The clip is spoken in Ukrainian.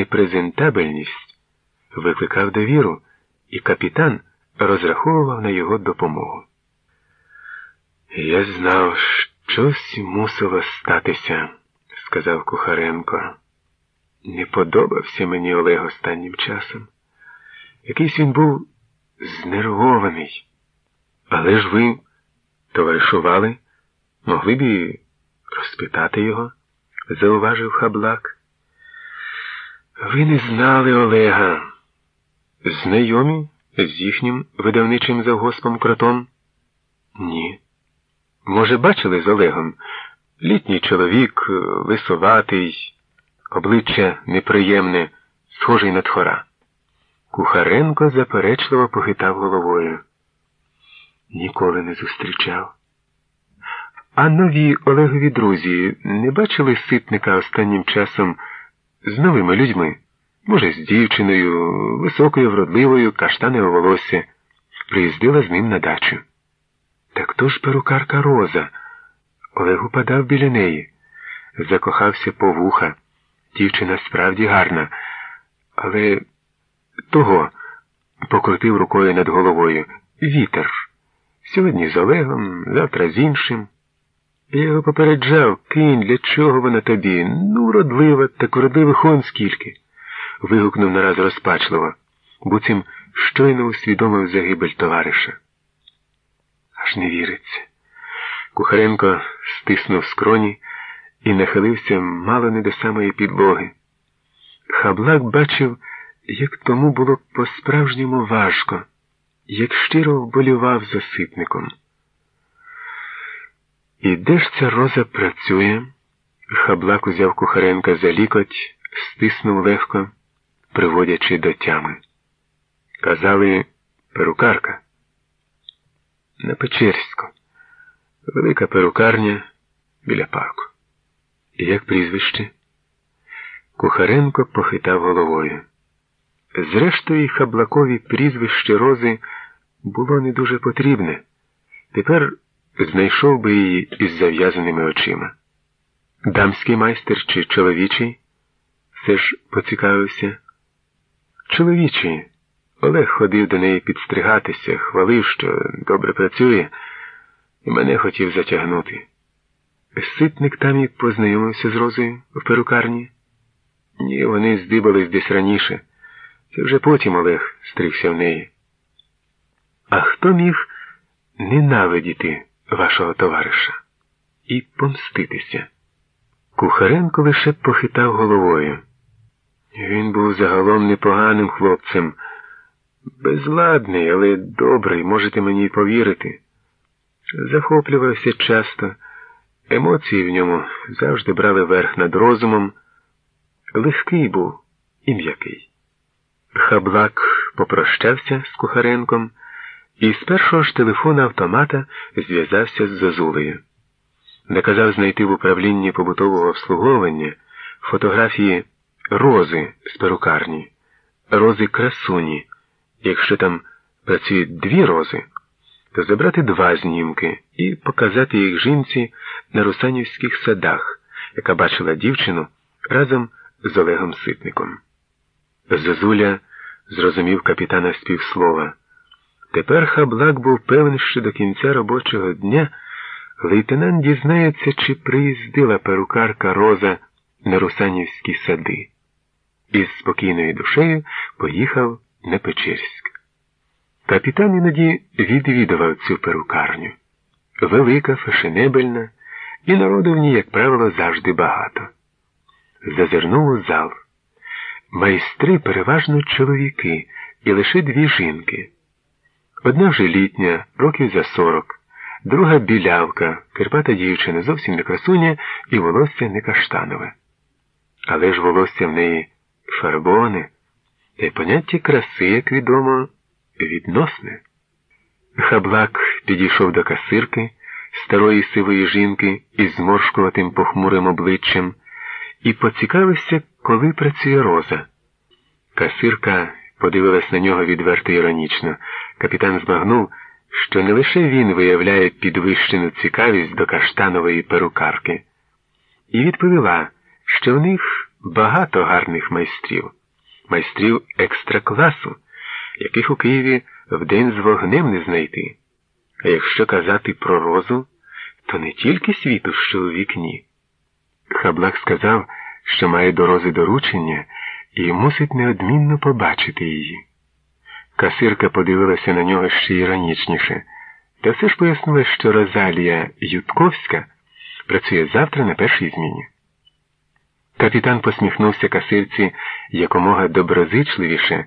непрезентабельність викликав довіру, і капітан розраховував на його допомогу. Я знав, щось мусило статися, сказав Кухаренко. Не подобався мені Олег останнім часом. Якийсь він був знервований. Але ж ви товаришували, могли б і розпитати його, зауважив хаблак. Ви не знали Олега. Знайомі з їхнім видавничим завгоспом кротом? Ні. Може, бачили з Олегом? Літній чоловік, лисоватий, обличчя неприємне, схожий на тхора. Кухаренко заперечливо похитав головою. Ніколи не зустрічав. А нові Олегові друзі не бачили ситника останнім часом з новими людьми? Може, з дівчиною, високою, вродливою, каштаневе волосся, приїздила з ним на дачу. Так то ж перукарка Роза. Олег упадав біля неї, закохався по вуха. Дівчина справді гарна, але того покрутив рукою над головою. Вітер. Сьогодні з Олегом, завтра з іншим. Я його попереджав, кинь, для чого вона тобі? Ну, вродлива, так вродливих он скільки. вигукнув нараз розпачливо, буцім щойно усвідомив загибель товариша. Аж не віриться. Кухаренко стиснув скроні і нахилився мало не до самої підлоги. Хаблак бачив, як тому було по-справжньому важко, як щиро вболівав за ситником. І де ж ця роза працює? Хаблак узяв Кухаренка за лікоть, стиснув легко, приводячи до тями. Казали перукарка. На Печерську. Велика перукарня біля парку. І як прізвище? Кухаренко похитав головою. Зрештою, хаблакові прізвище Рози було не дуже потрібне. Тепер знайшов би її із зав'язаними очима. Дамський майстер чи чоловічий? Все ж поцікавився. Чоловічий. Олег ходив до неї підстригатися, хвалив, що добре працює, і мене хотів затягнути. Ситник там і познайомився з Розою в перукарні. Ні, вони здибались десь раніше. Це вже потім Олег стригся в неї. А хто міг ненавидіти вашого товариша і помститися? Кухаренко лише похитав головою. Він був загалом непоганим хлопцем, безладний, але добрий, можете мені повірити. Захоплювався часто, емоції в ньому завжди брали верх над розумом. Легкий був і м'який. Хаблак попрощався з Кухаренком і з першого ж телефона автомата зв'язався з Зозулею. Наказав знайти в управлінні побутового обслуговування фотографії рози з перукарні, рози красуні. Якщо там працюють дві рози, то забрати два знімки і показати їх жінці на русанівських садах, яка бачила дівчину разом з Олегом Ситником. Зозуля зрозумів капітана співслова. Тепер хаблак був певен, що до кінця робочого дня лейтенант дізнається, чи приїздила перукарка Роза на русанівські сади. Із спокійною душею поїхав на Печерськ. Капітан іноді відвідував цю перукарню. Велика, фешенебельна, і народу в ній, як правило, завжди багато. Зазирнув у зал. Майстри переважно чоловіки і лише дві жінки. Одна вже літня, років за сорок, друга білявка, кирпата дівчина, зовсім не красуня і волосся не каштанове. Але ж волосся в неї фарбоне, та й поняття краси, як відомо, відносне. Хаблак підійшов до касирки, старої сивої жінки із зморшкуватим похмурим обличчям, і поцікавився, коли працює роза. Касирка подивилась на нього відверто іронічно. Капітан збагнув, що не лише він виявляє підвищену цікавість до каштанової перукарки, і відповіла, що в них багато гарних майстрів, майстрів екстракласу, яких у Києві вдень з вогнем не знайти. А якщо казати про розу, то не тільки світу, що у вікні. Хаблак сказав, що має до рози доручення і мусить неодмінно побачити її. Касирка подивилася на нього ще іронічніше, та все ж пояснила, що Розалія Ютковська працює завтра на першій зміні. Капітан посміхнувся касирці якомога доброзичливіше.